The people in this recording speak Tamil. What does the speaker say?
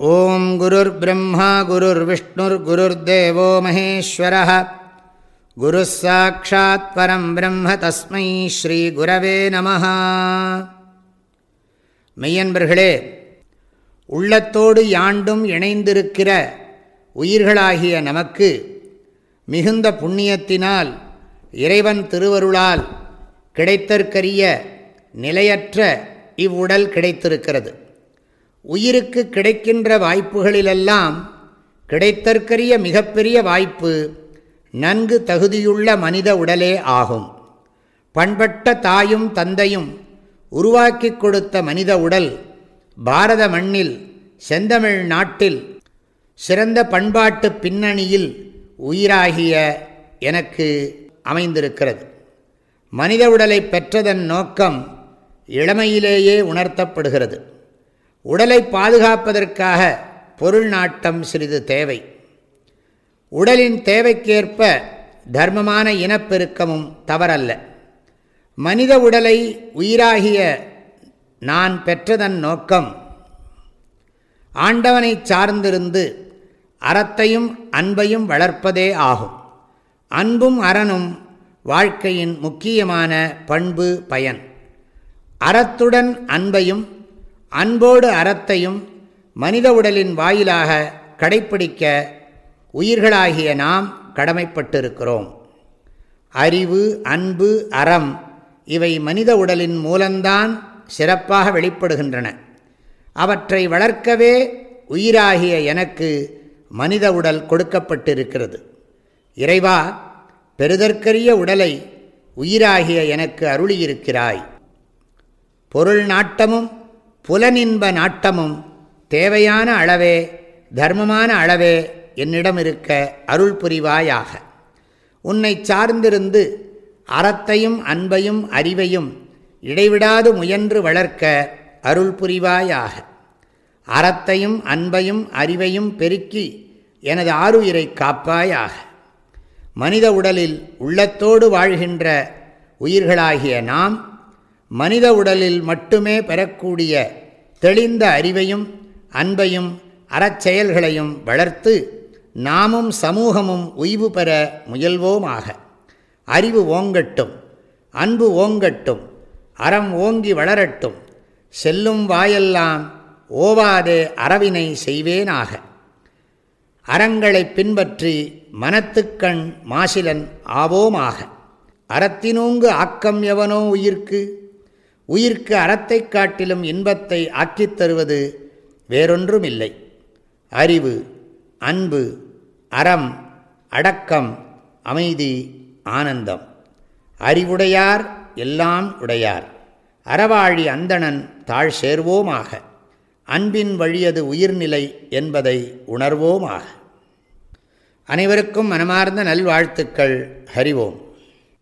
ॐ गुरुर्ब्रह्मा गुरुर्विष्णुर्गुरुर्देवो महेश्वरः गुरुः साक्षात् परं ब्रह्म तस्मै ஸ்ரீகுரவே நம மெய்யன்பர்களே உள்ளத்தோடு யாண்டும் இணைந்திருக்கிற உயிர்களாகிய நமக்கு மிகுந்த புண்ணியத்தினால் இறைவன் திருவருளால் கிடைத்தற்கரிய நிலையற்ற இவ்வுடல் கிடைத்திருக்கிறது உயிருக்கு கிடைக்கின்ற வாய்ப்புகளிலெல்லாம் கிடைத்தற்கரிய மிகப்பெரிய வாய்ப்பு நன்கு தகுதியுள்ள மனித உடலே ஆகும். பண்பட்ட தாயும் தந்தையும் உருவாக்கி கொடுத்த மனித உடல் பாரத மண்ணில் செந்தமிழ் நாட்டில் சிறந்த பண்பாட்டு பின்னணியில் உயிராகிய எனக்கு அமைந்திருக்கிறது. மனித உடலை பெற்றதன் நோக்கம் இளமையிலேயே உணர்த்தப்படுகிறது. உடலை பாதுகாப்பதற்காக பொருள் நாட்டம் சிறிது தேவை. உடலின் தேவைக்கேற்ப தர்மமான இனப்பெருக்கமும் தவறல்ல. மனித உடலை உயிராகிய நான் பெற்றதன் நோக்கம் ஆண்டவனை சார்ந்திருந்து அறத்தையும் அன்பையும் வளர்ப்பதே ஆகும். அன்பும் அறனும் வாழ்க்கையின் முக்கியமான பண்பு பயன். அறத்துடன் அன்பையும் அன்போடு அறத்தையும் மனித உடலின் வாயிலாக கடைப்பிடிக்க உயிர்களாகிய நாம் கடமைப்பட்டிருக்கிறோம். அறிவு அன்பு அறம் இவை மனித உடலின் மூலம்தான் சிறப்பாக வெளிப்படுகின்றன. அவற்றை வளர்க்கவே உயிராகிய எனக்கு மனித உடல் கொடுக்கப்பட்டிருக்கிறது. இறைவா பெருதற்கரிய உடலை உயிராகிய எனக்கு அருளியிருக்கிறாய். பொருள் நாட்டமும் புலனின்ப நாட்டமும் தேவையான அளவே தர்மமான அளவே என்னிடம் இருக்க அருள் புரிவாயாக உன்னை சார்ந்திருந்து அறத்தையும் அன்பையும் அறிவையும் இடைவிடாது முயன்று வளர்க்க அருள் புரிவாயாக அறத்தையும் அன்பையும் அறிவையும் பெருக்கி எனது ஆறுயிரை காப்பாயாக. மனித உடலில் உள்ளத்தோடு வாழ்கின்ற உயிர்களாகிய நாம் மனித உடலில் மட்டுமே பெறக்கூடிய தெளிந்த அறிவையும் அன்பையும் அறச்செயல்களையும் வளர்த்து நாமும் சமூகமும் உய்வு பெற முயல்வோமாக. அறிவு ஓங்கட்டும் அன்பு ஓங்கட்டும் அறம் ஓங்கி வளரட்டும் செல்லும் வாயெல்லாம் ஓவாதே அறவினை செய்வேனாக. அறங்களை பின்பற்றி மனத்துக்கண் மாசிலன் ஆவோமாக. அறத்தினூங்கு ஆக்கம் எவனோ உயிர்க்கு? உயிர்க்கு அறத்தை காட்டிலும் இன்பத்தை ஆக்கித் தருவது வேறொன்றும் இல்லை அறிவு அன்பு அறம் அடக்கம் அமைதி ஆனந்தம். அறிவுடையார் எல்லாம் உடையார். அறவாழி அந்தணன் தாழ் சேர்வோமாக. அன்பின் வழியது உயிர்நிலை என்பதை உணர்வோமாக. அனைவருக்கும் மனமார்ந்த நல்வாழ்த்துக்கள். ஹரிவோம்.